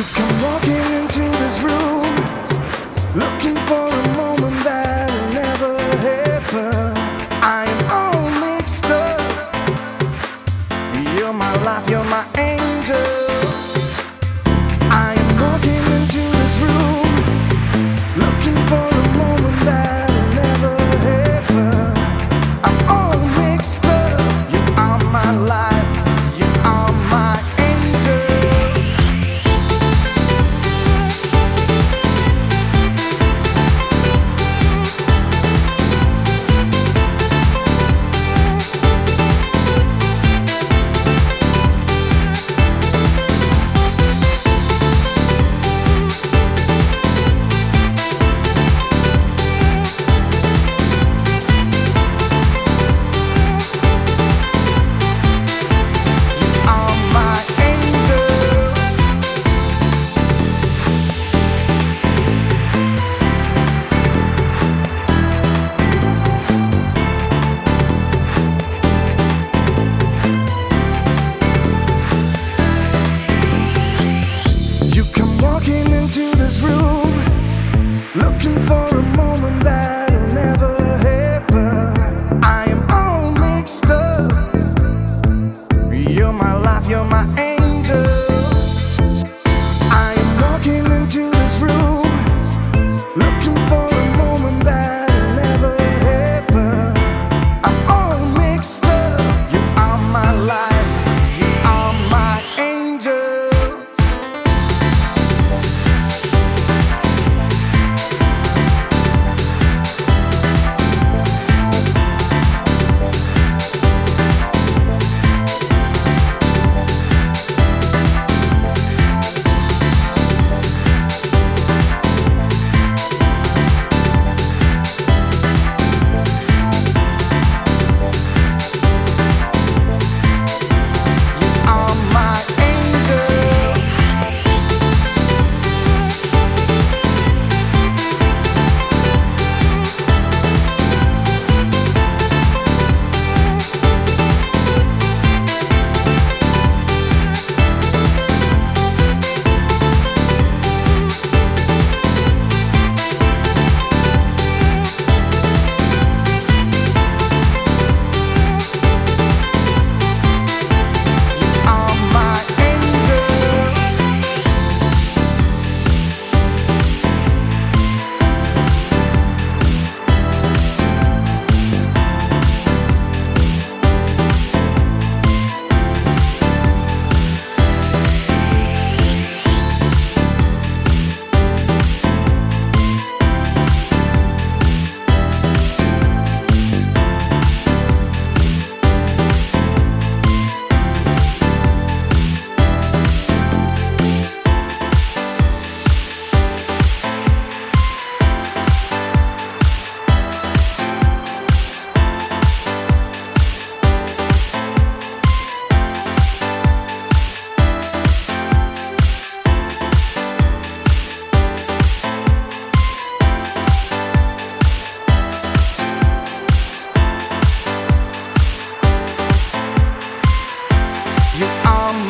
You come walking into this room looking for a moment that will never happen. I am all mixed up. You're my life, you're my angel. Looking for a My